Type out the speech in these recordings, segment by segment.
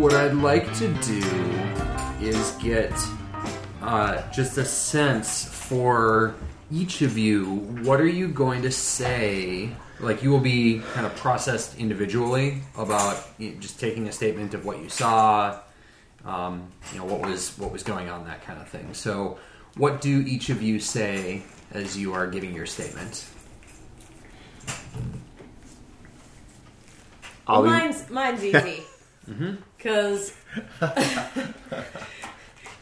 what I'd like to do is get uh, just a sense for each of you. What are you going to say? Like you will be kind of processed individually about you know, just taking a statement of what you saw, um, you know what was what was going on, that kind of thing. So, what do each of you say as you are giving your statement? I'll mine's mine's easy. Because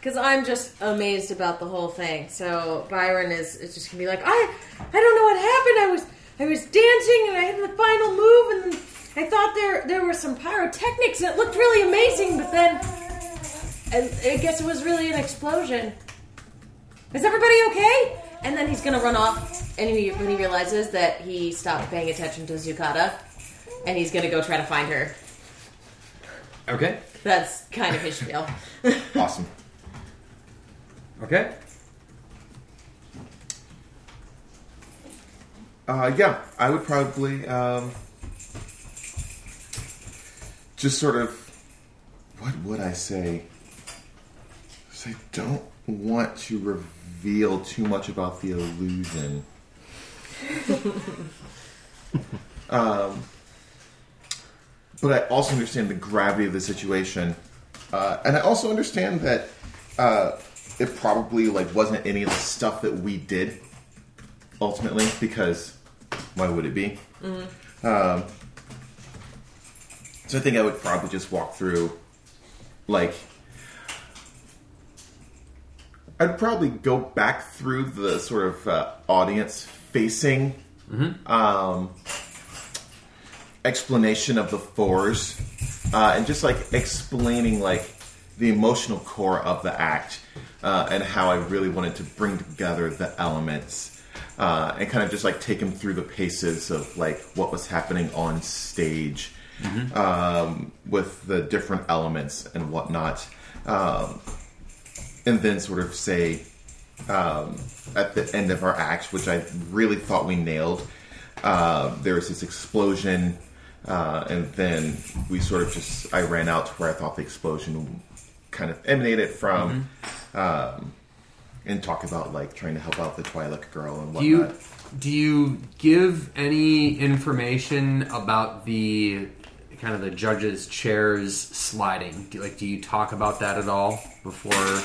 because I'm just amazed about the whole thing. So Byron is, is just gonna be like, I I don't know what happened. I was I was dancing and I had the final move and I thought there there were some pyrotechnics and it looked really amazing, but then I, I guess it was really an explosion. Is everybody okay? And then he's gonna run off, and he, when he realizes that he stopped paying attention to Zucata, and he's gonna go try to find her. Okay. That's kind of his spiel. awesome. Okay. Uh, yeah, I would probably um, just sort of. What would I say? I don't want to reveal too much about the illusion. um, but I also understand the gravity of the situation, uh, and I also understand that uh, it probably like wasn't any of the stuff that we did ultimately because why would it be? Um, so I think I would probably just walk through, like, I'd probably go back through the sort of uh, audience facing um, explanation of the fours uh, and just like explaining like the emotional core of the act uh, and how I really wanted to bring together the elements uh, and kind of just like take him through the paces of like what was happening on stage um, with the different elements and whatnot. Um, and then sort of say um, at the end of our act, which I really thought we nailed, uh, there was this explosion, uh, and then we sort of just I ran out to where I thought the explosion kind of emanated from, um, and talk about like trying to help out the Twi'lek girl and Do you whatnot. do you give any information about the kind of the judges' chairs sliding? Do, like, do you talk about that at all before?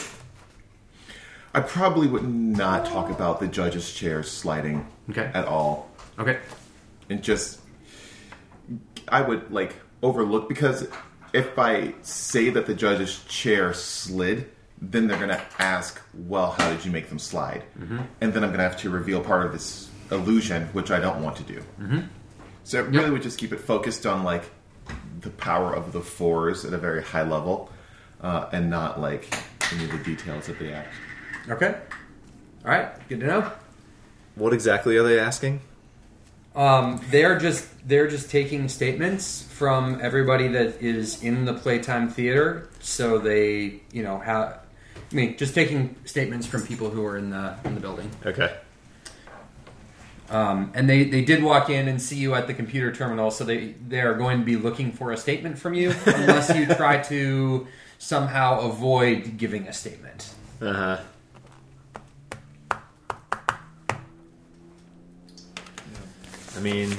I probably would not talk about the judge's chairs sliding Okay. at all. Okay. and just I would like overlook because if I say that the judge's chair slid, then they're gonna ask, "Well, how did you make them slide?" And then I'm gonna have to reveal part of this illusion, which I don't want to do. So I really would just keep it focused on like the power of the fours at a very high level, uh, and not like any of the details of the act. Okay. All right. Good to know. What exactly are they asking? Um, they're just they're just taking statements from everybody that is in the playtime theater. So they, you know, have. I mean, just taking statements from people who are in the in the building. Okay. Um, and they, they did walk in and see you at the computer terminal, so they they are going to be looking for a statement from you, unless you try to somehow avoid giving a statement. Uh huh. I mean,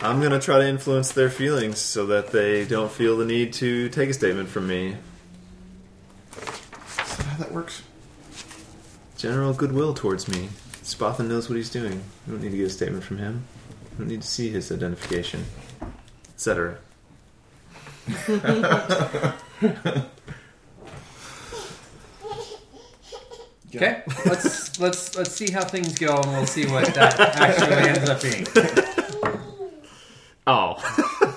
I'm gonna try to influence their feelings so that they don't feel the need to take a statement from me. Is that how that works? General goodwill towards me. Spothin knows what he's doing. We don't need to get a statement from him. We don't need to see his identification, etc. Okay, let's let's let's see how things go, and we'll see what that actually ends up being. Oh,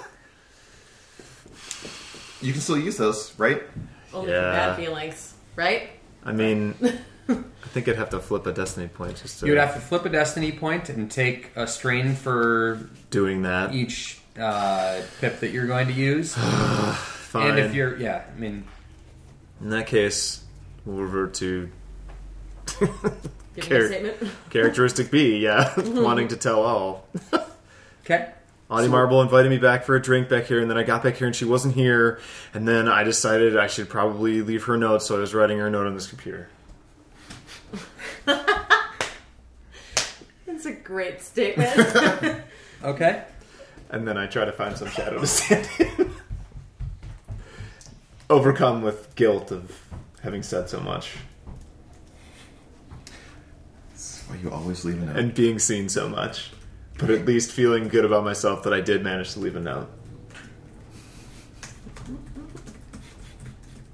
You can still use those, right? Only Yeah. for bad feelings, right? I mean, I think I'd have to flip a destiny point just to You would have to flip a destiny point and take a strain for doing that. each uh, pip that you're going to use. Fine. And if you're, yeah, I mean, In that case, we'll revert to Giving Char- a statement. characteristic B. Yeah, wanting to tell all. okay. Audie Marble invited me back for a drink back here, and then I got back here and she wasn't here, and then I decided I should probably leave her a note, so I was writing her a note on this computer. It's a great statement. Okay. And then I try to find some shadow to stand in. Overcome with guilt of having said so much That's why you always leave a note. and being seen so much, but at least feeling good about myself that I did manage to leave a note.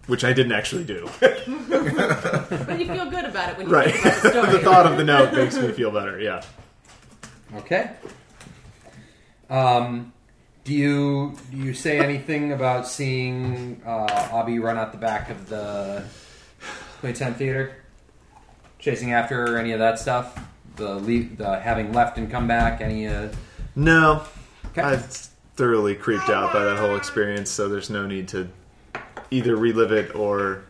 Which I didn't actually do. but you feel good about it when you right. think about the story. the thought of the note makes me feel better, yeah. Okay. Um, do you do you say anything about seeing uh, Abby run out the back of the Playtime Theater, chasing after her, any of that stuff? The le- the having left and come back, any? Uh... No. Okay. I've thoroughly creeped out by that whole experience, so there's no need to either relive it or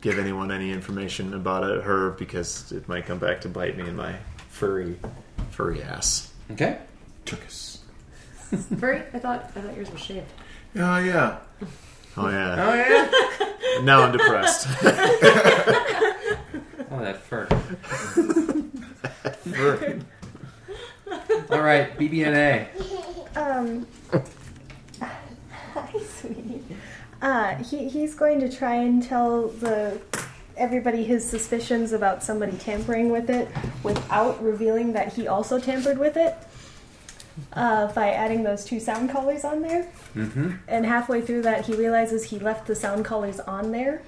give anyone any information about it, her because it might come back to bite me in my furry, furry ass. Okay. Turkus. Furry? I thought I thought yours was shaved. Oh yeah. Oh yeah. Oh yeah. Now I'm depressed. oh, that fur. fur. All right, BBNA. Um, hi, sweetie. Uh, he, he's going to try and tell the everybody his suspicions about somebody tampering with it without revealing that he also tampered with it uh, by adding those two sound collars on there. Mm-hmm. And halfway through that, he realizes he left the sound collars on there.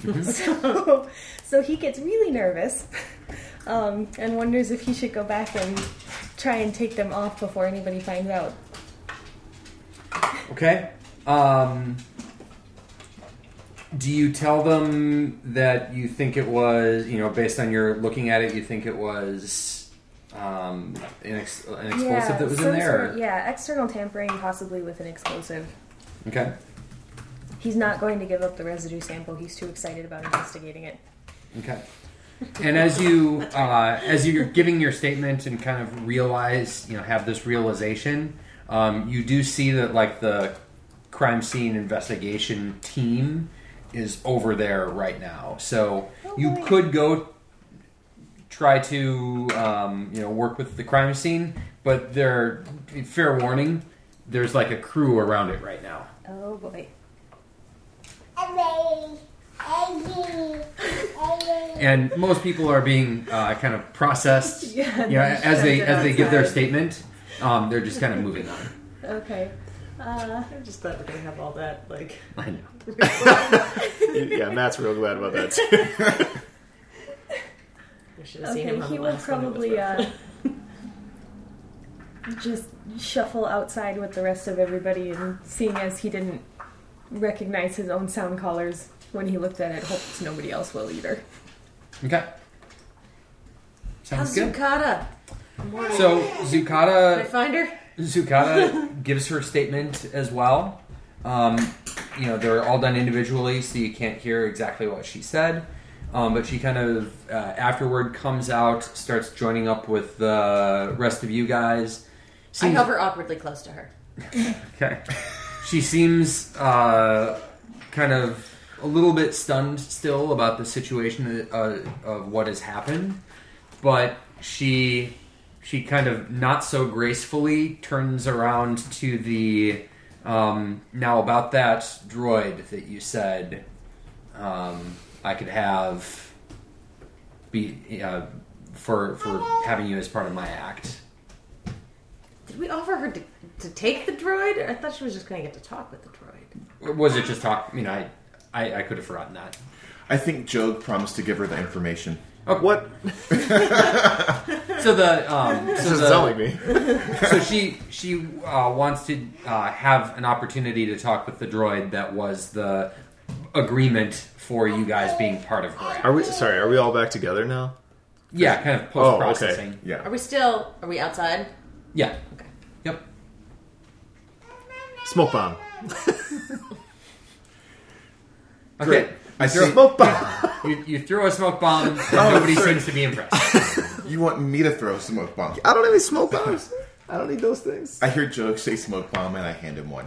so, so he gets really nervous um, and wonders if he should go back and try and take them off before anybody finds out. Okay. Um, do you tell them that you think it was, you know, based on your looking at it, you think it was um, an, ex- an explosive that was in there? sort- yeah, external tampering, possibly with an explosive. Okay. He's not going to give up the residue sample. He's too excited about investigating it. Okay. And as you uh, as you're giving your statement and kind of realize, you know, have this realization, um, you do see that like the crime scene investigation team is over there right now. So you could go try to um, you know work with the crime scene, but there, fair warning, there's like a crew around it right now. Oh boy. And most people are being uh, kind of processed. Yeah, you know, as they shut as they give their statement, um, they're just kind of moving on. Okay. Uh, I just thought we are gonna have all that like. I know. yeah, Matt's real glad about that too. We seen okay, him he will last one. It was probably uh, just shuffle outside with the rest of everybody, and seeing as he didn't recognize his own sound collars when he looked at it, hopes nobody else will either. Okay. Sounds How's good. Zucata? So Did I Zucata find her? Zucata gives her statement as well. Um, you know, they're all done individually, so you can't hear exactly what she said. Um, but she kind of uh, afterward comes out, starts joining up with the rest of you guys. I Seems- hover awkwardly close to her. Okay. She seems uh, kind of a little bit stunned still about the situation uh, of what has happened, but she she kind of not so gracefully turns around to the um, now about that droid that you said um, I could have be uh, for for having you as part of my act. Did we offer her to, to take the droid? I thought she was just gonna get to talk with the droid. Or was it just talk? You know, I I, I could have forgotten that. I think Joe promised to give her the information. what? So the um, This so, doesn't sound like me. so she she uh, wants to uh, have an opportunity to talk with the droid that was the agreement for you guys being part of her. act. Are we sorry? Are we all back together now? Yeah, kind of Oh, post okay. processing. Yeah. Are we still? Are we outside? Yeah. Okay. Yep. Smoke bomb. Okay. I You throw, see. Smoke bomb. you, you throw a smoke bomb. and Oh, nobody sorry. seems to be impressed. You want me to throw a smoke bomb? I don't have any smoke bombs. I don't need those things. I hear Joe say smoke bomb, and I hand him one.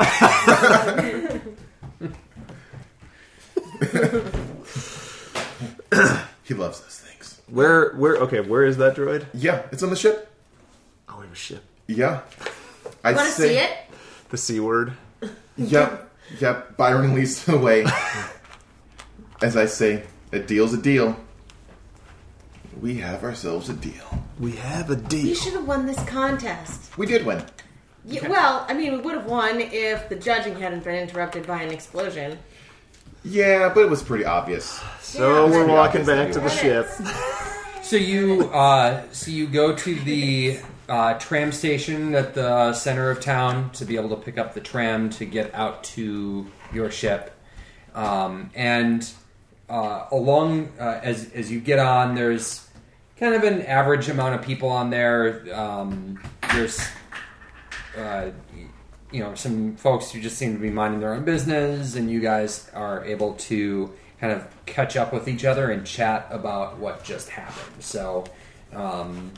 he loves those things. Where, where? Okay, where is that droid? Yeah, it's on the ship. Oh, we have a ship. Yeah, I'd Want to say. see it? The c word. Yep, yep. Byron leads the way. As I say, a deal's a deal. We have ourselves a deal. We have a You deal. should have won this contest. We did win. Yeah, well, I mean, we would have won if the judging hadn't been interrupted by an explosion. Yeah, but it was pretty obvious. So Yeah. we're walking back to the ship. So you, uh, so you go to the uh, tram station at the center of town to be able to pick up the tram to get out to your ship, um, and uh, along uh, as as you get on, there's kind of an average amount of people on there. Um, there's uh, you know some folks who just seem to be minding their own business, and you guys are able to kind of catch up with each other and chat about what just happened. So, um,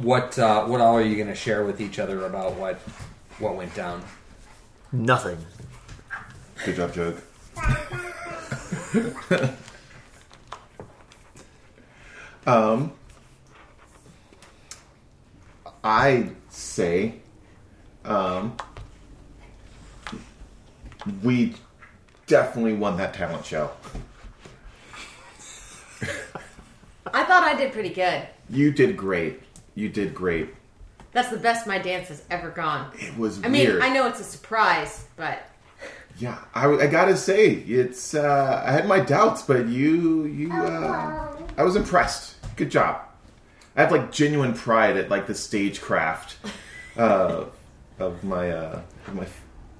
what uh, what all are you going to share with each other about what what went down? Nothing. Good job, Joke. um, I say, um, we definitely won that talent show. I thought I did pretty good. You did great. You did great. That's the best my dance has ever gone. It was I mean. I know it's a surprise, but Yeah, I, I gotta say, it's. Uh, I had my doubts, but you, you. Uh, I was impressed. Good job. I have like genuine pride at like the stagecraft uh, of my uh, of my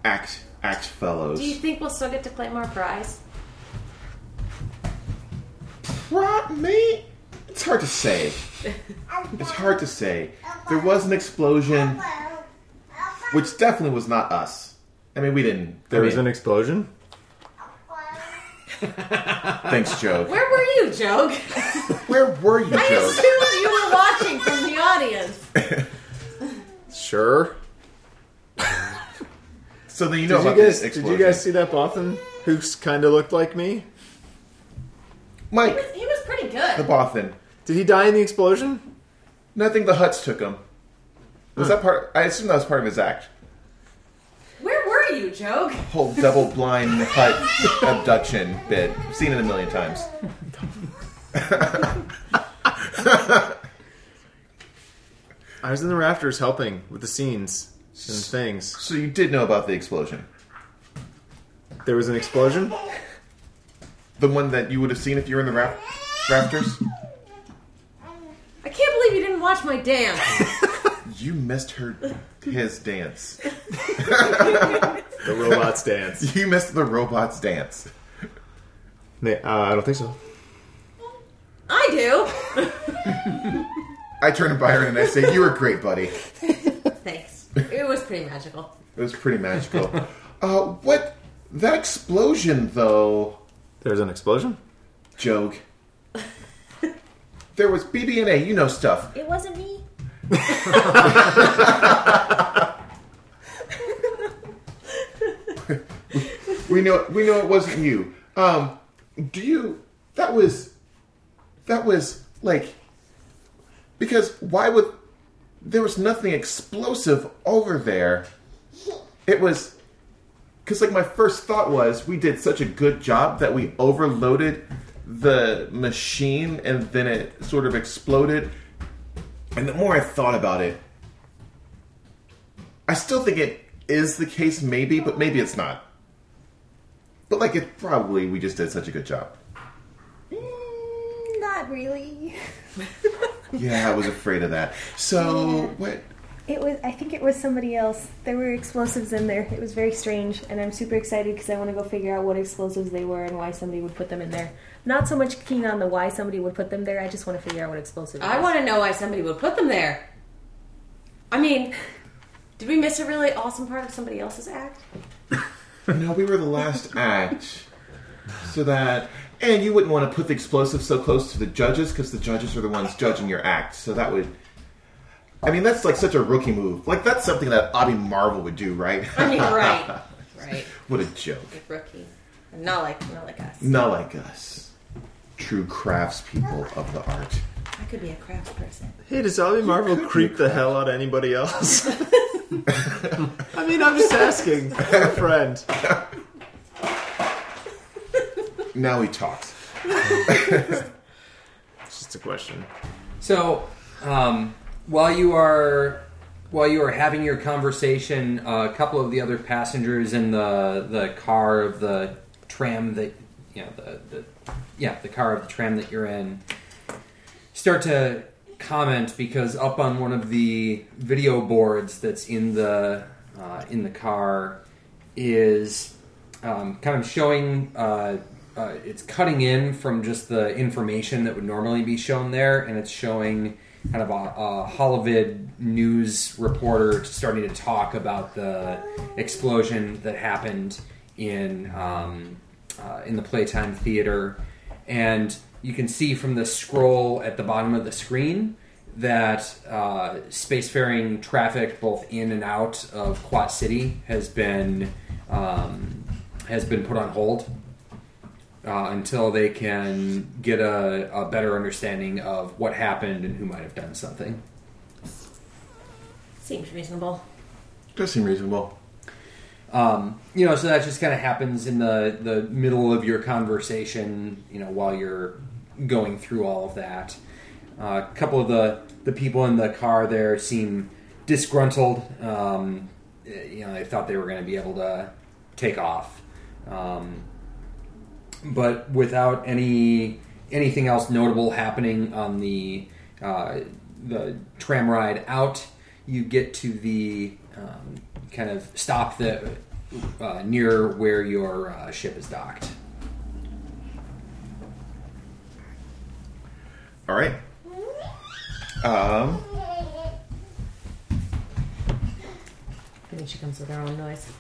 act act fellows. do you think we'll still get to claim our prize? Prop me? It's hard to say. It's hard to say. There was an explosion, which definitely was not us. I mean, we didn't. There I was an explosion. Thanks, Joe. Where were you, Joke? Where were you, I assumed you were watching from the audience. Sure. So then you know Did you about guys? this Did you guys see that Bothan who kind of looked like me? He Mike, was, he was pretty good. the good. Bothan. Did he die in the explosion? No, I think the Hutts took him. Was that part? I assume that was part of his act. Where were you, Joke? Whole double blind Hutt abduction bit. Seen it a million times. I was in the rafters helping with the scenes and things. So you did know about the explosion, There was an explosion. the one that you would have seen if you were in the raf- rafters. I can't believe you didn't watch my dance. You missed her his dance. The robots dance. You missed the robots dance. Uh, I don't think so. I do. I turn to Byron and I say, "You were great, buddy." Thanks. It was pretty magical. It was pretty magical. uh, what that explosion though? There's an explosion. Joke. There was BB&A, you know stuff. It wasn't me. We know we know it wasn't you. Um, do you? That was that was like because why would there was nothing explosive over there? It was because like my first thought was we did such a good job that we overloaded the machine and then it sort of exploded. And the more I thought about it, I still think it is the case, maybe, but maybe it's not. But like, it probably we just did such a good job. Mm, not really. Yeah, I was afraid of that. So what? It was. I think it was somebody else. There were explosives in there. It was very strange, and I'm super excited because I want to go figure out what explosives they were and why somebody would put them in there. Not so much keen on the why somebody would put them there. I just want to figure out what explosives. I want to know why somebody would put them there. I mean, did we miss a really awesome part of somebody else's act? No, we were the last act, so that and you wouldn't want to put the explosive so close to the judges because the judges are the ones judging your act. So that would. I mean, that's like such a rookie move. Like that's something that Abby Marvel would do, right? I mean, right, right. what a joke. Good rookie. Not like, not like us. Not like us, true craftspeople of the art. I could be a crafts person. Hey, does Abby Marvel creep the hell out of anybody else? I mean, I'm just asking a friend. Now he talks. It's just a question. So, um, while you are while you are having your conversation, a couple of the other passengers in the the car of the tram that you know the, the yeah the car of the tram that you're in start to comment because up on one of the video boards that's in the uh, in the car is um, kind of showing uh, uh, it's cutting in from just the information that would normally be shown there and it's showing kind of a, a Holovid news reporter starting to talk about the explosion that happened in um, uh, in the playtime theater. And you can see from the scroll at the bottom of the screen that uh, spacefaring traffic both in and out of Quat City has been um, has been put on hold uh, until they can get a, a better understanding of what happened and who might have done something. Seems reasonable. Does seem reasonable. Um, you know, so that just kind of happens in the the middle of your conversation. You know, while you're going through all of that. Uh, a couple of the the people in the car there seem disgruntled. Um, you know, they thought they were going to be able to take off, um, but without any anything else notable happening on the uh, the tram ride out, you get to the um, kind of stop that uh, near where your uh, ship is docked. All right. Um, I think she comes with her own noise.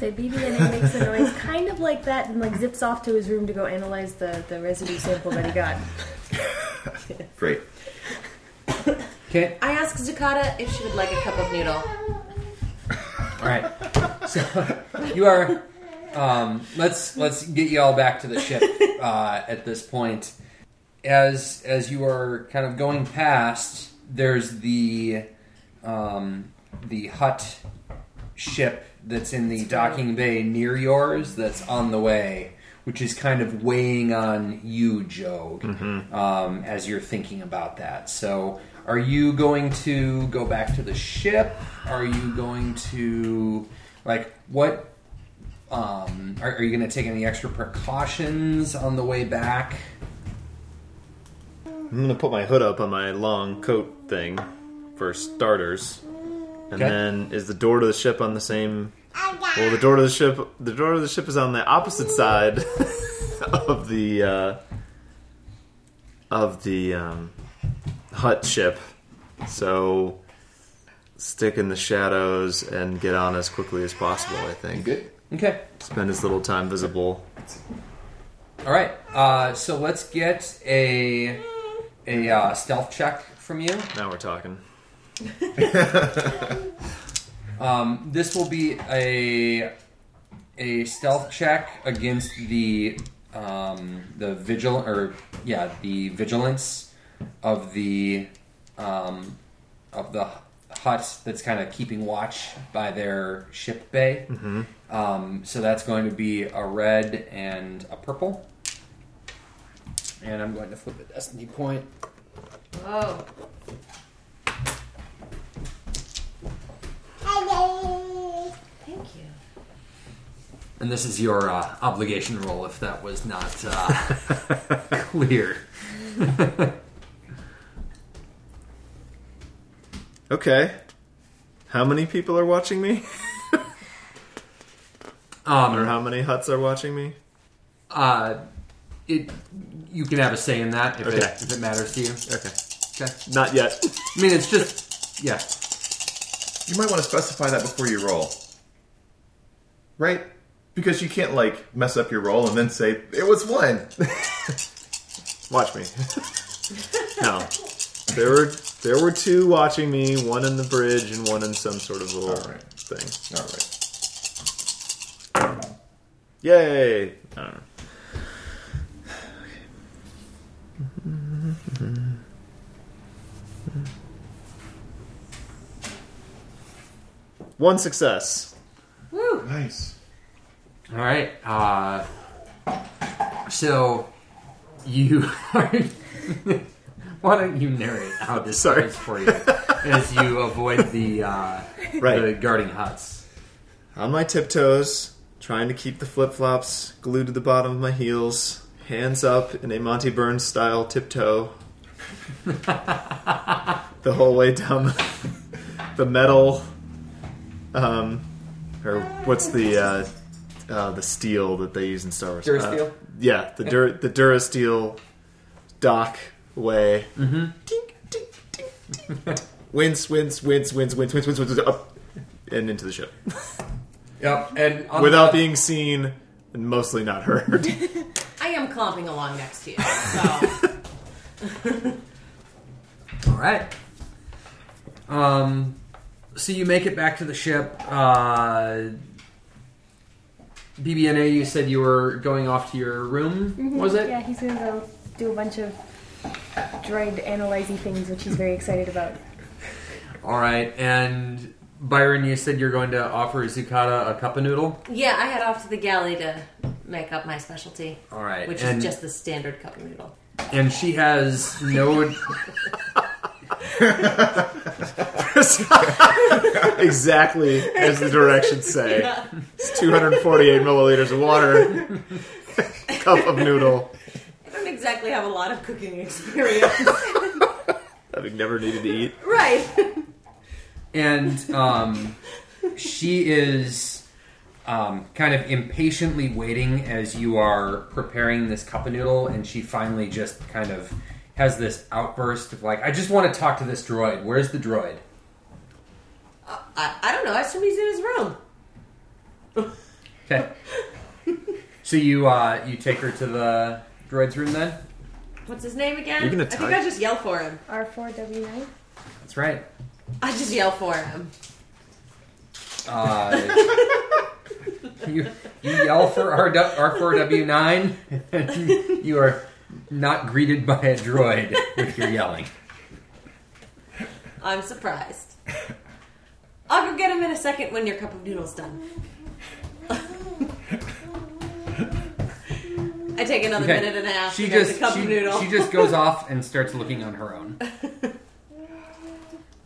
I say BB&A makes a noise kind of like that and like zips off to his room to go analyze the, the residue sample that he got. great. Okay. I asked Zakata if she would like a cup of noodle. All right. So you are. Um, let's let's get you all back to the ship uh, at this point. As as you are kind of going past, there's the um, the Hutt ship that's in the docking bay near yours that's on the way, which is kind of weighing on you, Joe, um, as you're thinking about that. So, are you going to go back to the ship? Are you going to like what? Um, are, are you going to take any extra precautions on the way back? I'm gonna put my hood up on my long coat thing for starters, and Okay. then is the door to the ship on the same? Well, the door to the ship, the door to the ship is on the opposite side of the uh, of the um, Hutt ship. So stick in the shadows and get on as quickly as possible. I think. Good. Okay. Spend as little time visible. All right. Uh, so let's get a a uh, stealth check from you. Now we're talking. Um, this will be a a stealth check against the um, the vigil or yeah the vigilance of the um, of the Hutt that's kind of keeping watch by their ship bay. Um, so that's going to be a red and a purple. And I'm going to flip a destiny point. Oh. And this is your uh, obligation roll if that was not uh, clear. Okay. How many people are watching me? or Um, how many Hutts are watching me? uh, it, you can have a say in that if, it, if it matters to you. Okay. Okay. Not yet. I mean, it's just, yeah. You might want to specify that before you roll. Right? Because you can't, like, mess up your roll and then say, it was one. Watch me. no. There were There were two watching me, one in the bridge and one in some sort of little All right. thing. All right. Yay! I don't know. One success. Woo! Nice. All right. Uh, so you why don't you narrate how this Sorry. goes for you as you avoid the uh, Right. the guarding Hutts? On my tiptoes, trying to keep the flip flops glued to the bottom of my heels, hands up in a Monty Burns style tiptoe. the whole way down the, the metal, um, or what's the uh, uh, the steel that they use in Star Wars? Durasteel? Uh, yeah, the Dur- the Durasteel dock way. Mm-hmm. Tink, tink, tink, tink. Winds, winds, winds, winds, winds, winds, winds, winds, up and into the ship Yep. And on without the- being seen and mostly not heard. I am clomping along next to you. So All right. Um, so you make it back to the ship. Uh, BBNA, you said you were going off to your room. Mm-hmm. Was it? Yeah, he's gonna go do a bunch of droid analyzing things, which he's very excited about. All right. And Byron, you said you're going to offer Zucata a cup of noodle. yeah, I head off to the galley to make up my specialty, All right. which and, is just the standard cup of noodle. and she has no. exactly as the directions say. It's 248 milliliters of water, cup of noodle. I don't exactly have a lot of cooking experience. Having never needed to eat. right. and um, she is um, kind of impatiently waiting as you are preparing this cup of noodle, and she finally just kind of has this outburst of like, "I just want to talk to this droid. Where's the droid?" I, I don't know. I assume he's in his room. Okay. so you uh, you take her to the droid's room then? What's his name again? You're gonna I think I just yell for him. R4W9? That's right. I just yell for him. Uh, you you yell for R four W nine, and you are not greeted by a droid with your yelling. I'm surprised. I'll go get him in a second when your cup of noodle's done. I take another Okay. minute and a half She to get just the cup she, of noodle. she just goes off and starts looking on her own.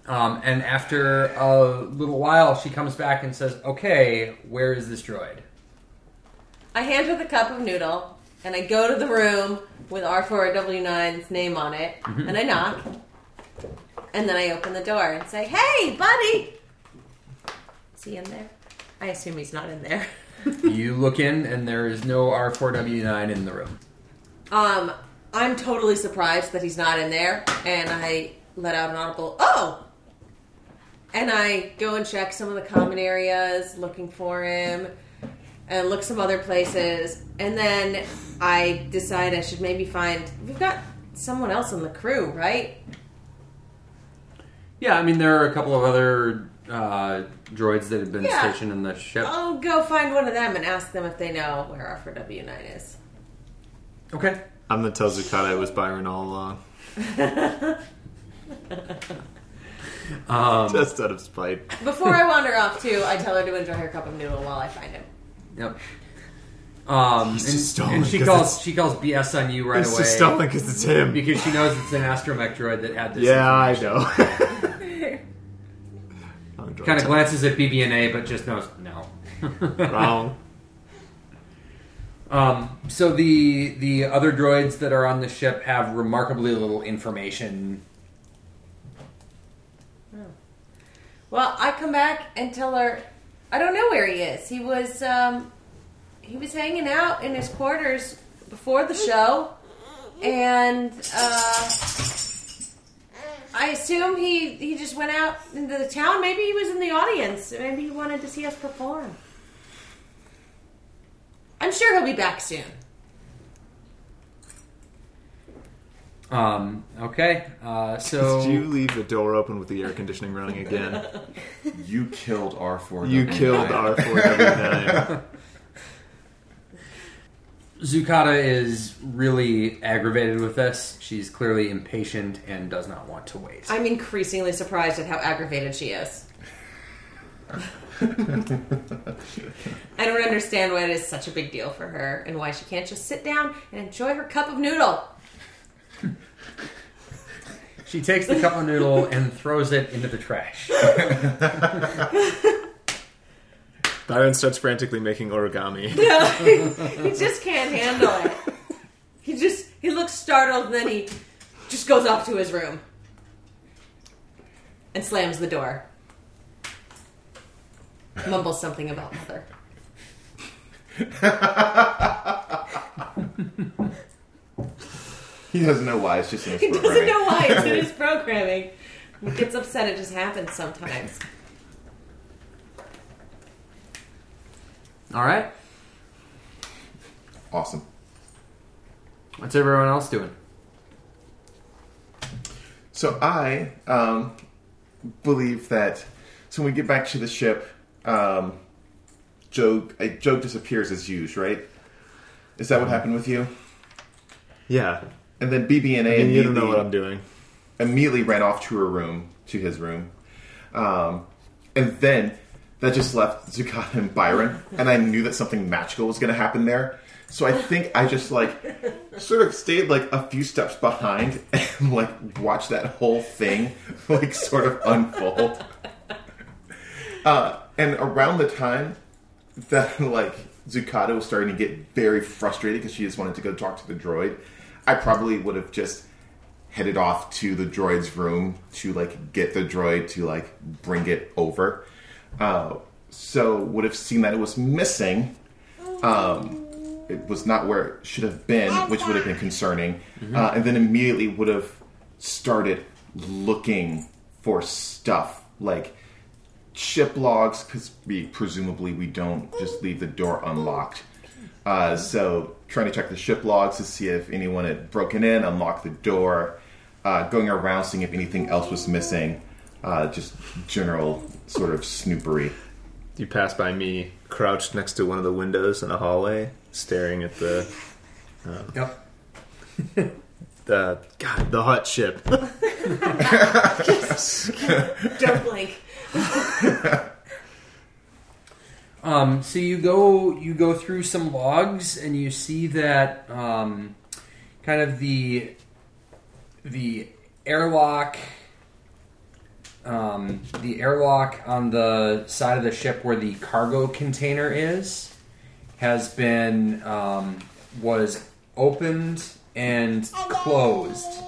Um, and after a little while, she comes back and says, "Okay, where is this droid?" I hand her the cup of noodle, and I go to the room with R4W9's name on it, and I knock, and then I open the door and say, "Hey, buddy!" Is he in there? I assume he's not in there. you look in, and there is no R four W nine in the room. Um, I'm totally surprised that he's not in there, and I let out an audible "Oh!" And I go and check some of the common areas, looking for him, and look some other places, and then I decide I should maybe find. We've got someone else in the crew, right? Yeah, I mean there are a couple of other uh, droids that have been Yeah. stationed in the ship. I'll go find one of them and ask them if they know where R4W9 is. Okay. I'm gonna tell Zucata it was Byron all along. Um, Just out of spite. Before I wander off, too, I tell her to enjoy her cup of noodle while I find him. Yep. Um, and, just stolen and she 'cause calls she calls BS on you right it's away just stolen because it's him. because she knows it's an astromech droid that had this. Yeah, I know. Kind of glances at BB&A, but just knows no. Wrong. Um, so the the other droids that are on the ship have remarkably little information. Well, I come back and tell her I don't know where he is. He was um, he was hanging out in his quarters before the show, and uh, I assume he he just went out into the town. Maybe he was in the audience. Maybe he wanted to see us perform. I'm sure he'll be back soon. Um, okay, uh, so Did you leave the door open with the air conditioning running again? You killed R4. You killed R4W9. Zucata is really aggravated with this. She's clearly impatient and does not want to wait. I'm increasingly surprised at how aggravated she is. I don't understand why it is such a big deal for her and why she can't just sit down and enjoy her cup of noodle. She takes the cup of noodle and throws it into the trash. Byron starts frantically making origami. he just can't handle it. He just he looks startled and then he just goes off to his room and slams the door. Mumbles something about mother. He doesn't know why. It's just in his He doesn't know why it's in his programming. He gets upset. It just happens sometimes. All right, Awesome. what's everyone else doing? So I um, believe that. So when we get back to the ship, um, Joe uh, Joe disappears as used, right? Is that what happened with you? Yeah. And then BB and A I mean, you don't know immediately- what I'm doing. immediately ran off to her room, to his room. Um, and then that just left Zucata and Byron, and I knew that something magical was going to happen there. So I think I just like sort of stayed like a few steps behind and like watched that whole thing like sort of unfold. Uh, and around the time that like Zucata was starting to get very frustrated because she just wanted to go talk to the droid, I probably would have just headed off to the droid's room to like get the droid to like bring it over. Uh, so would have seen that it was missing. Um, it was not where it should have been, which would have been concerning. Uh, and then immediately would have started looking for stuff like ship logs because we presumably we don't just leave the door unlocked. Uh, so trying to check the ship logs to see if anyone had broken in, unlocked the door, uh, going around seeing if anything else was missing. Uh, just general sort of snoopery. You pass by me, crouched next to one of the windows in the hallway, staring at the Yep. the God the Hutt ship. Don't blink. Um, so you go you go through some logs and you see that um, kind of the the airlock um, the airlock on the side of the ship where the cargo container is has been um, was opened and closed.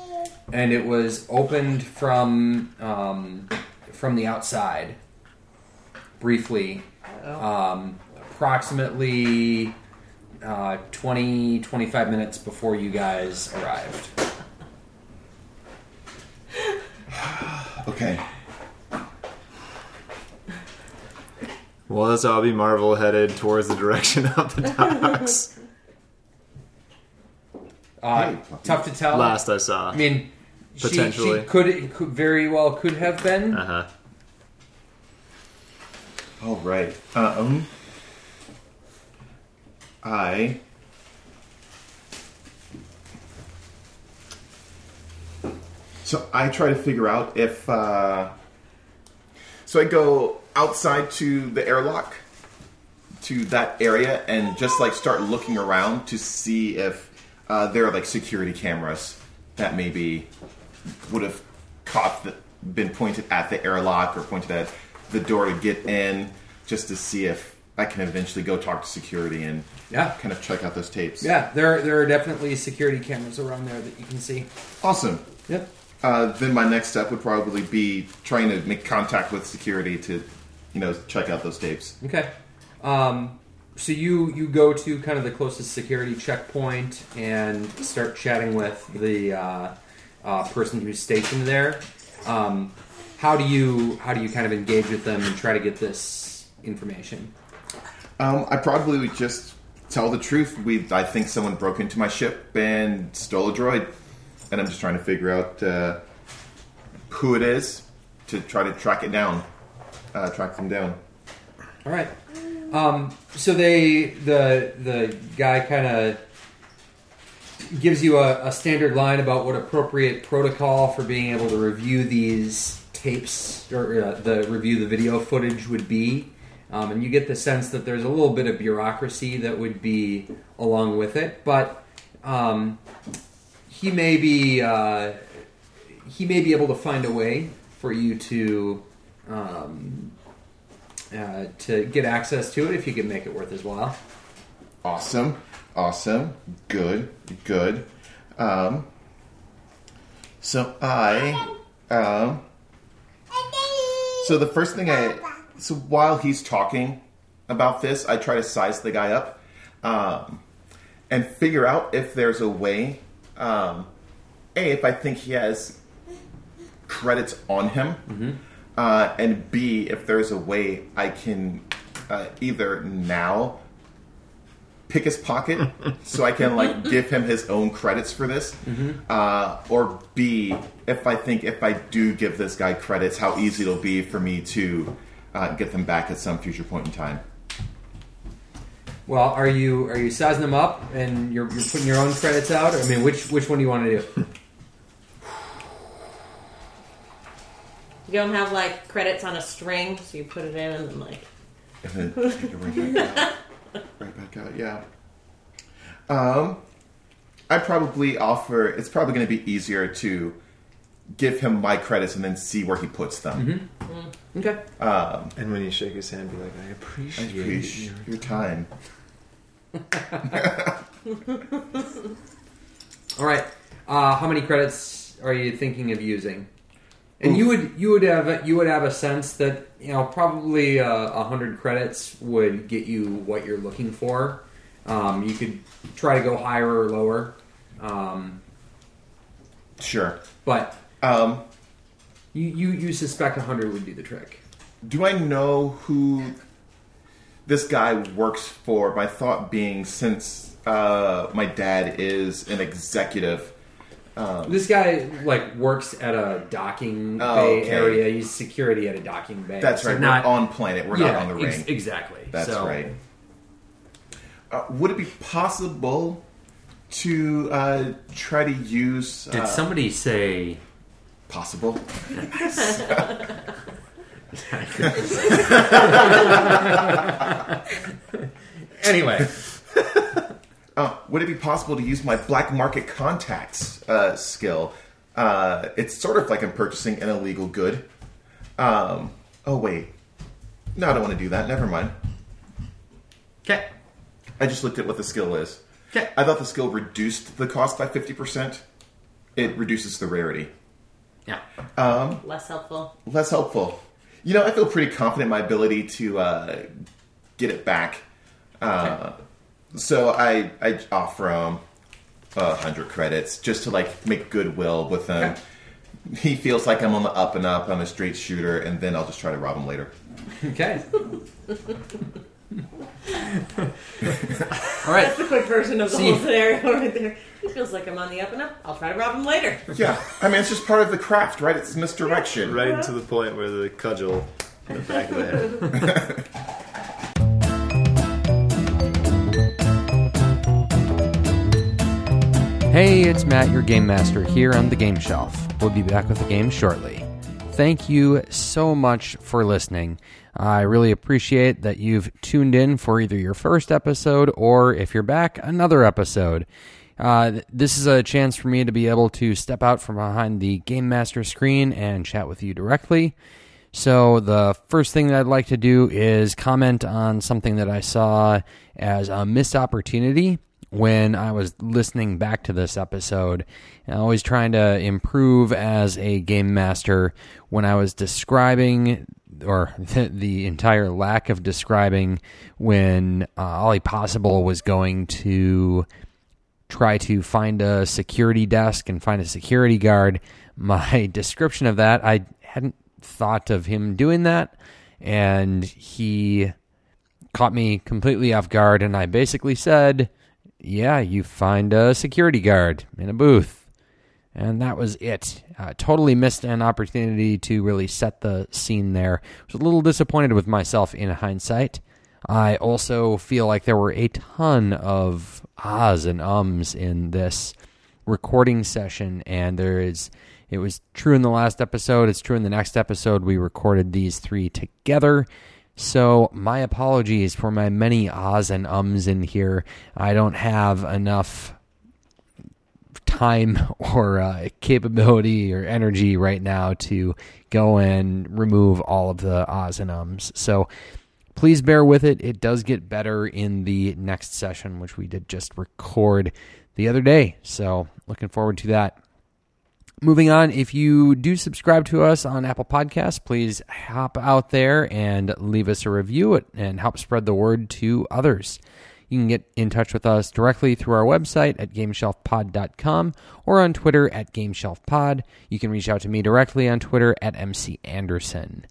And it was opened from um, from the outside briefly um, approximately uh, 20 25 minutes before you guys arrived Okay. Well, as Abby Marvel headed towards the direction of the docks. uh, Hey. tough to tell Last I saw. i mean she, Potentially. she could, it could very well could have been Uh huh. All right. Um, I. So I try to figure out if. Uh, so I go outside to the airlock, to that area, and just like start looking around to see if uh, there are like security cameras that maybe would have caught the, been pointed at the airlock or pointed at the door to get in, just to see if I can eventually go talk to security and yeah kind of check out those tapes. yeah there, there are definitely security cameras around there that you can see awesome. yep Uh, then my next step would probably be trying to make contact with security to, you know, check out those tapes. Okay. Um, so you you go to kind of the closest security checkpoint and start chatting with the uh, uh, person who's stationed there. Um, how do you how do you kind of engage with them and try to get this information? Um, I probably would just tell the truth. We, I think someone broke into my ship and stole a droid. and I'm just trying to figure out uh, who it is to try to track it down, uh, track them down. All right. Um, so they the the guy kind of gives you a, a standard line about what appropriate protocol for being able to review these tapes or uh, the review the video footage would be. Um, and you get the sense that there's a little bit of bureaucracy that would be along with it, but um, he may be uh, he may be able to find a way for you to um, uh, to get access to it if you can make it worth his while. Awesome, awesome, good, good. Um, so I, um, so the first thing I, so while he's talking about this, I try to size the guy up, um, and figure out if there's a way, um, a if I think he has credits on him, uh, and b if there's a way I can uh, either now pick his pocket so I can like give him his own credits for this, uh, or B if I think if I do give this guy credits, how easy it'll be for me to uh, get them back at some future point in time. Well, are you are you sizing them up and you're, you're putting your own credits out? I mean, which which one do you want to do? You don't have like credits on a string, so you put it in and then like. And then take it right back out. Right back out, yeah. Um, I probably offer. It's probably going to be easier to give him my credits and then see where he puts them. Okay. Um, And when you shake his hand, be like, I I appreciate, appreciate your your time. All right. Uh, how many credits are you thinking of using? And you would you would have a, you would have a sense that you know probably uh, a hundred credits would get you what you're looking for. Um, you could try to go higher or lower, um, Sure. but Um, you, you you suspect a hundred would do the trick. do I know who this guy works for? My thought being, since uh, my dad is an executive, This guy like works at a docking Oh, bay okay. area. He's security at a docking bay. that's So right. Not we're on planet. We're yeah, not on the ex- ring. exactly. That's So- right. Uh, would it be possible to uh, try to use? Did uh, somebody say possible? Anyway, Uh, would it be possible to use my black market contacts uh, skill? Uh, it's sort of like I'm purchasing an illegal good. Um, oh wait, no, I don't want to do that. Never mind. okay. I just looked at what the skill is. Okay. I thought the skill reduced the cost by fifty percent. It reduces the rarity. Yeah. Um, Less helpful. Less helpful. You know, I feel pretty confident in my ability to uh, get it back. Uh, So I I offer him uh, a hundred credits just to like make goodwill with him. Okay. He feels like I'm on the up and up. I'm a straight shooter, and then I'll just try to rob him later. Okay. All right. That's the quick version of the See- whole scenario right there. He feels like I'm on the up and up. I'll try to rob him later. Yeah, I mean it's just part of the craft, right? It's misdirection. right into the point where the cudgel in the back of Hey, it's Matt, your game master, here on the Game Shelf. We'll be back with the game shortly. Thank you so much for listening. I really appreciate that you've tuned in for either your first episode or, if you're back, another episode. Uh, this is a chance for me to be able to step out from behind the Game Master screen and chat with you directly. So, the first thing that I'd like to do is comment on something that I saw as a missed opportunity when I was listening back to this episode. Always trying to improve as a game master when I was describing or the, the entire lack of describing when uh, Ollie Possible was going to try to find a security desk and find a security guard. My description of that, I hadn't thought of him doing that, and he caught me completely off guard. And I basically said, "Yeah, you find a security guard in a booth." And that was it. Uh, totally missed an opportunity to really set the scene there. Was a little disappointed with myself in hindsight. I also feel like there were a ton of ahs and ums in this recording session, and there is. It was true in the last episode. It's true in the next episode. We recorded these three together. So, my apologies for my many ahs and ums in here. I don't have enough time or uh, capability or energy right now to go and remove all of the ahs and ums. So, please bear with it. It does get better in the next session, which we did just record the other day. So, looking forward to that. Moving on, if you do subscribe to us on Apple Podcasts, please hop out there and leave us a review and help spread the word to others. You can get in touch with us directly through our website at gameshelfpod.com or on Twitter at gameshelfpod. You can reach out to me directly on Twitter at MC Anderson.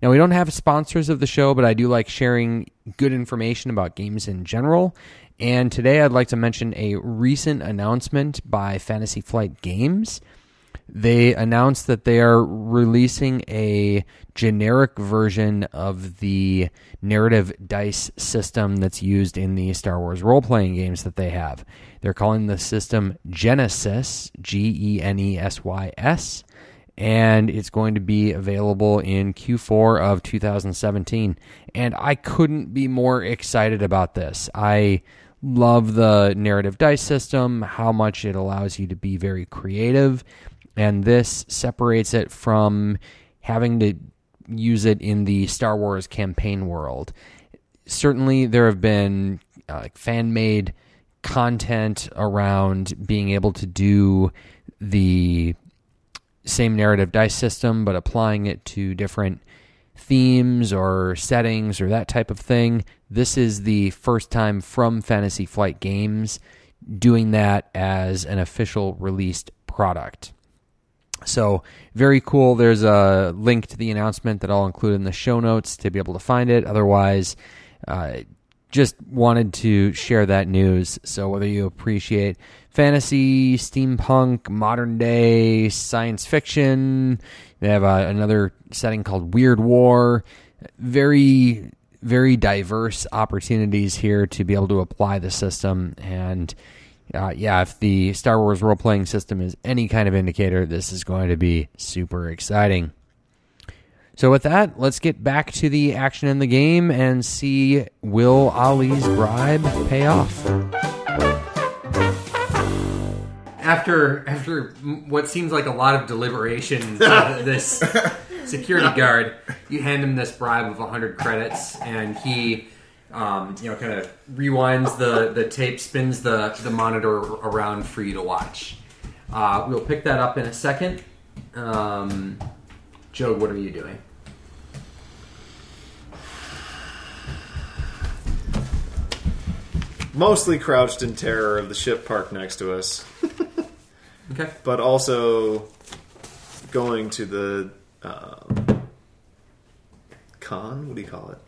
Now, we don't have sponsors of the show, but I do like sharing good information about games in general. And today I'd like to mention a recent announcement by Fantasy Flight Games. They announced that they are releasing a generic version of the narrative dice system that's used in the Star Wars role playing games that they have. They're calling the system Genesys, G E N E S Y S, and it's going to be available in Q4 of 2017. And I couldn't be more excited about this. I love the narrative dice system, how much it allows you to be very creative and this separates it from having to use it in the Star Wars campaign world. Certainly, there have been uh, fan made content around being able to do the same narrative dice system, but applying it to different themes or settings or that type of thing. This is the first time from Fantasy Flight Games doing that as an official released product. So, very cool. There's a link to the announcement that I'll include in the show notes to be able to find it. Otherwise, uh, just wanted to share that news. So, whether you appreciate fantasy, steampunk, modern day, science fiction, they have uh, another setting called Weird War. Very, very diverse opportunities here to be able to apply the system and uh, yeah, if the Star Wars role playing system is any kind of indicator, this is going to be super exciting. So, with that, let's get back to the action in the game and see will Ali's bribe pay off? After after what seems like a lot of deliberation, uh, this security guard, you hand him this bribe of 100 credits, and he um, you know, kind of rewinds the, the tape, spins the, the monitor around for you to watch. Uh, we'll pick that up in a second. Um, Joe, what are you doing? Mostly crouched in terror of the ship parked next to us, Okay. but also going to the um, con. What do you call it?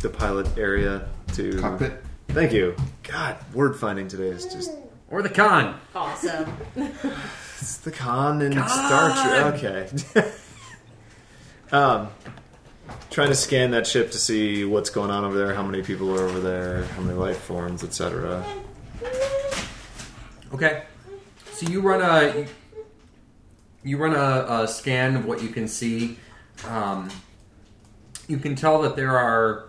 The pilot area to Cockpit. Thank you. God, word finding today is just Or the con. Awesome. it's the con in Star Trek. Okay. um, trying to scan that ship to see what's going on over there, how many people are over there, how many life forms, etc. Okay. So you run a you run a, a scan of what you can see. Um, you can tell that there are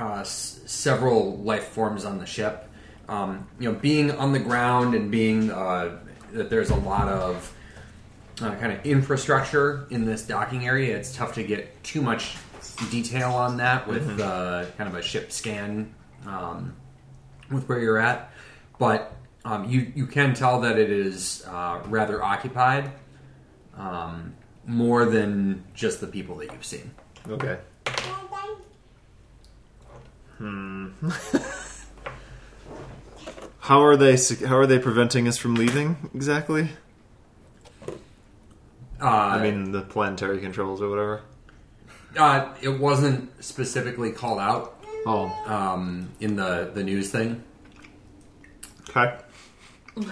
uh, s- several life forms on the ship. Um, you know, being on the ground and being uh, that there's a lot of uh, kind of infrastructure in this docking area. It's tough to get too much detail on that with uh, kind of a ship scan um, with where you're at, but um, you you can tell that it is uh, rather occupied, um, more than just the people that you've seen. Okay. Hmm. how are they? How are they preventing us from leaving exactly? Uh, I mean, the planetary controls or whatever. uh, it wasn't specifically called out Oh, um, in the the news thing. okay.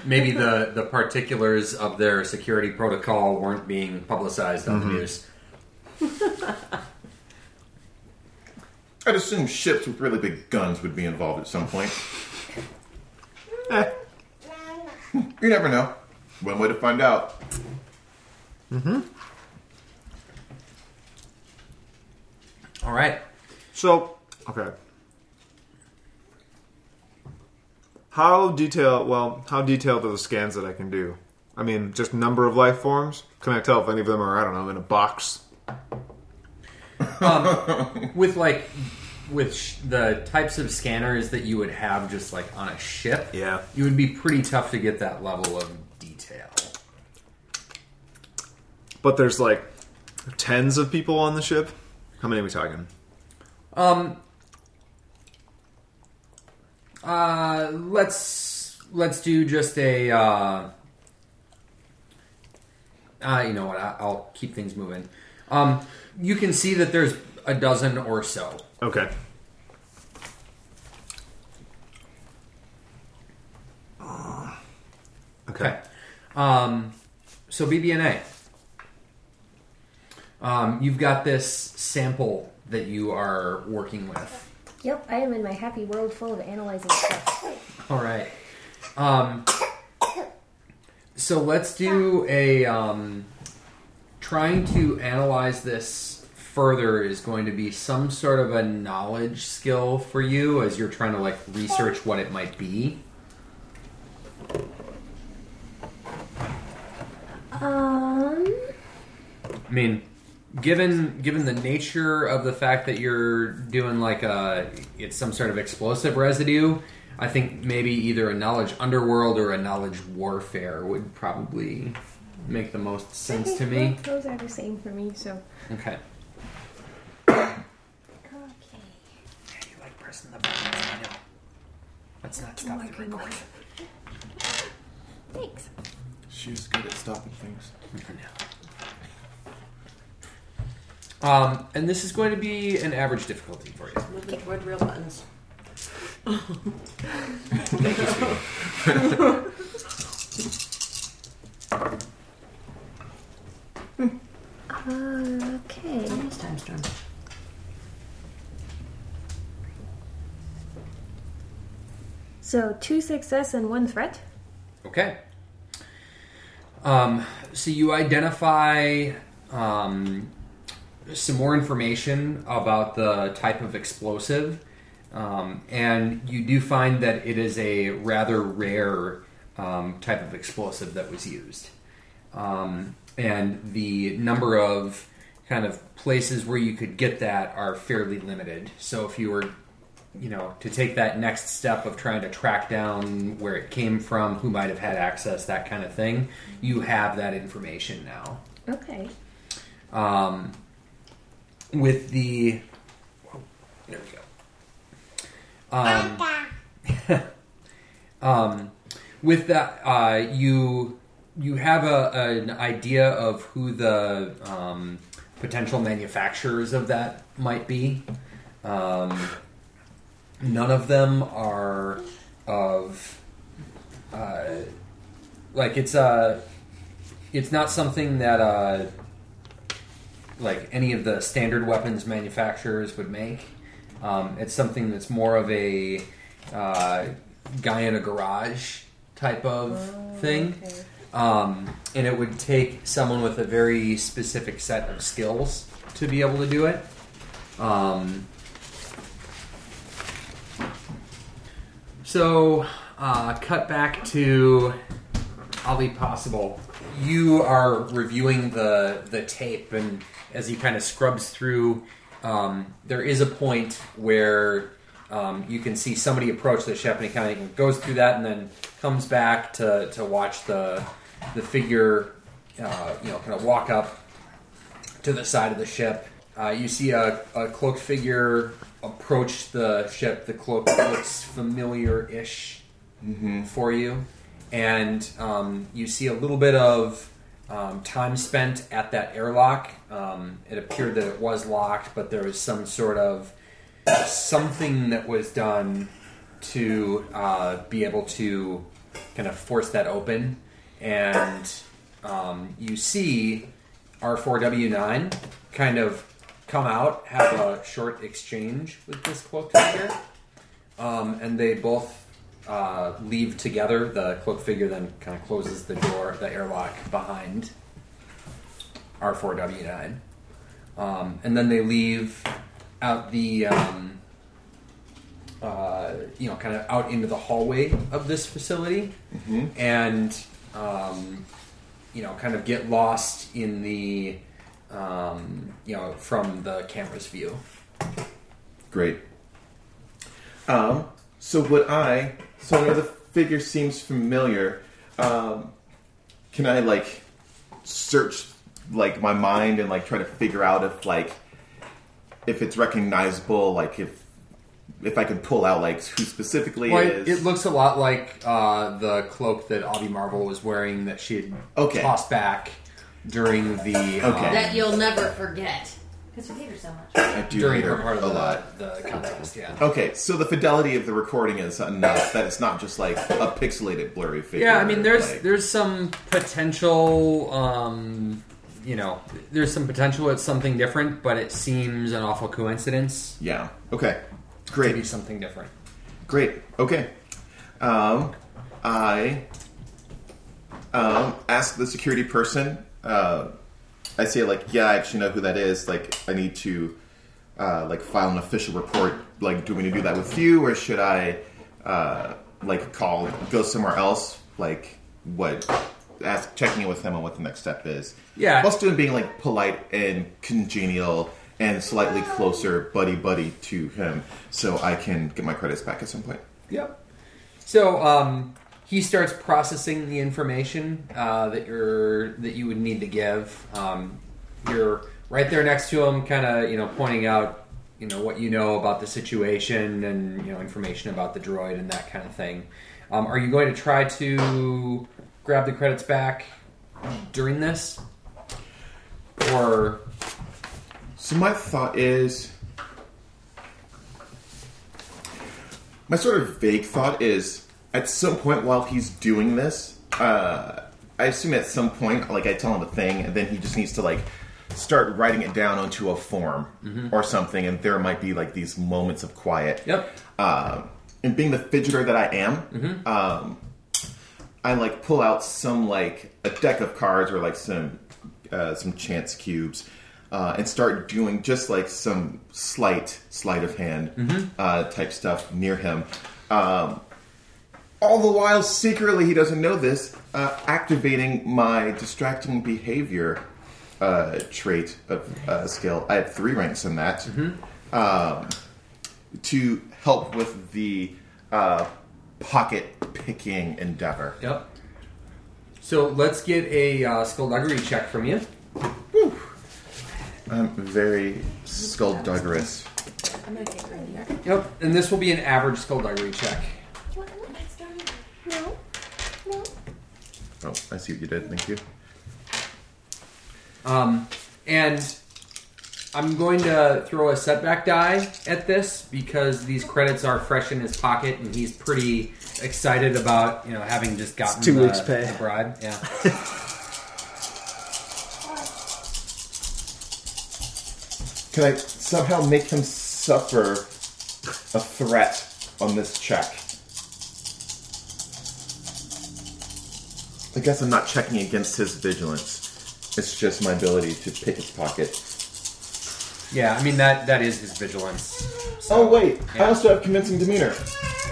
maybe the the particulars of their security protocol weren't being publicized on the news. I'd assume ships with really big guns would be involved at some point. Eh, You never know. One way to find out. Mhm. All right. So, okay. How detailed? Well, how detailed are the scans that I can do? I mean, just number of life forms. Can I tell if any of them are I don't know in a box? with like with sh- the types of scanners that you would have just like on a ship Yeah. you would be pretty tough to get that level of detail But there's like tens of people on the ship. How many are we talking? um uh let's let's do just a uh uh, you know what? I- I'll keep things moving. Um, you can see that there's a dozen or so. Okay. Okay. Um, so BBNA. Um, you've got this sample that you are working with. Yep, I am in my happy world full of analyzing stuff. All right. Um, so let's do a. Um, trying to analyze this further is going to be some sort of a knowledge skill for you as you're trying to like research what it might be. Um, I mean, given given the nature of the fact that you're doing like a it's some sort of explosive residue, I think maybe either a knowledge underworld or a knowledge warfare would probably make the most sense to me. well, those are the same for me, so. Okay. Okay. Yeah, You like pressing the buttons, I know. Let's not stop the recording. Thanks. She's good at stopping things. Um, and this is going to be an average difficulty for you. With, with real buttons. Uh, okay. It's time storm. So two success and one threat. Okay. Um, so you identify um, some more information about the type of explosive, um, and you do find that it is a rather rare um, type of explosive that was used. And the number of kind of places where you could get that are fairly limited. So if you were you know, to take that next step of trying to track down where it came from, who might have had access, that kind of thing, you have that information now. Okay. Um, with the. whoa, there we go. Um, um, with that, uh, you you have a, an idea of who the um, potential manufacturers of that might be. Um, none of them are of uh, like it's uh it's not something that uh like any of the standard weapons manufacturers would make um, it's something that's more of a uh, guy in a garage type of thing Okay. Um, and it would take someone with a very specific set of skills to be able to do it um, So, uh, cut back to Ali Possible. You are reviewing the the tape, and as he kind of scrubs through, um, there is a point where um, you can see somebody approach the ship, and he kind of goes through that, and then comes back to to watch the the figure, uh, you know, kind of walk up to the side of the ship. Uh, you see a, a cloaked figure approach the ship. The cloak looks familiar-ish for you, and um, you see a little bit of um, time spent at that airlock. Um, it appeared that it was locked, but there was some sort of something that was done to uh, be able to kind of force that open, and um, you see R4W9 kind of come out, have a short exchange with this cloaked figure, um, and they both uh, leave together. The cloaked figure then kind of closes the door, the airlock behind R4W9, um, and then they leave out the. Um, uh, you know, kind of out into the hallway of this facility, and um, you know, kind of get lost in the, um, you know, from the camera's view. Great. Um, so would I? So I know the figure seems familiar. Um, can I like search like my mind and like try to figure out if like if it's recognizable? Like if if I could pull out like who specifically Well, is? it, it looks a lot like uh, the cloak that Abby Marvel was wearing that she had Okay. tossed back during the um, Okay. That you'll never forget. Because we hate her so much. I do during hear her part of a the, lot. the contest. Yeah. Okay, so the fidelity of the recording is enough that it's not just like a pixelated blurry figure. Yeah, I mean, there's like- there's some potential. Um, you know, there's some potential it's something different, but it seems an awful coincidence yeah. Okay, to great. be something different. Great. Okay. Um, I um, ask the security person. Uh, I say like, yeah, I actually know who that is. Like, I need to uh, like file an official report. Like, do we need to do that with you, or should I uh, like call go somewhere else? Like, what? Ask checking in with him on what the next step is. Yeah. While still being like polite and congenial and slightly closer buddy buddy to him, so I can get my credits back at some point. Yep. So um, he starts processing the information uh, that you're that you would need to give. Um, you're right there next to him, kind of you know pointing out you know what you know about the situation and you know information about the droid and that kind of thing. Um, are you going to try to grab the credits back during this, or So my thought is, my sort of vague thought is, at some point while he's doing this, uh, I assume at some point, like I tell him a thing, and then he just needs to like start writing it down onto a form or something, and there might be like these moments of quiet. Yep. Um, and being the fidgeter that I am, um, I like pull out some like a deck of cards or like some uh, some chance cubes, uh, and start doing just like some slight sleight of hand uh, type stuff near him. Um, all the while, secretly, he doesn't know this, uh, activating my distracting behavior uh, trait of uh, skill. I have three ranks in that. Um, to help with the uh, pocket picking endeavor. yep. So let's get a uh, skullduggery check from you. I'm very skullduggerous. I'm gonna take her in here. Yep. And this will be an average skullduggery check. No, no. Oh, I see what you did. Thank you. Um, and I'm going to throw a setback die at this because these credits are fresh in his pocket, and he's pretty excited about you know having just gotten two the, weeks' pay. the bribe. Yeah. Can I somehow make him suffer a threat on this check? I guess I'm not checking against his vigilance. It's just my ability to pick his pocket. Yeah, I mean that that is his vigilance. Oh wait, I also have convincing demeanor,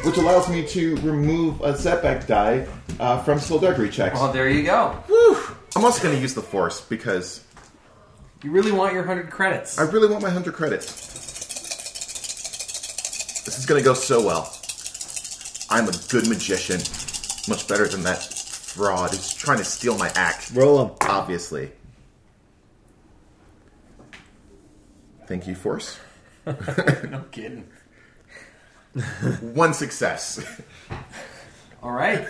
which allows me to remove a setback die uh, from skullduggery checks. Well, there you go. Whew. I'm also going to use the force because You really want your hundred credits. I really want my 100 credits. This is going to go so well. I'm a good magician. Much better than that fraud who's trying to steal my act, Roll them. obviously. Thank you, Force. no kidding. One success. All right.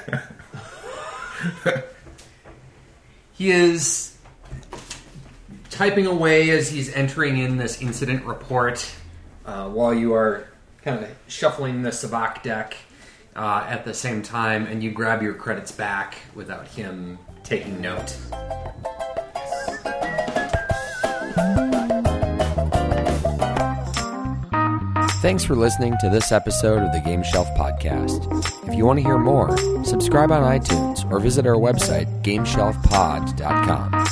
he is typing away as he's entering in this incident report uh, while you are kind of shuffling the sabacc deck. uh, at the same time, and you grab your credits back without him taking note. Thanks for listening to this episode of the Game Shelf Podcast. If you want to hear more, subscribe on iTunes or visit our website, gameshelfpod.com.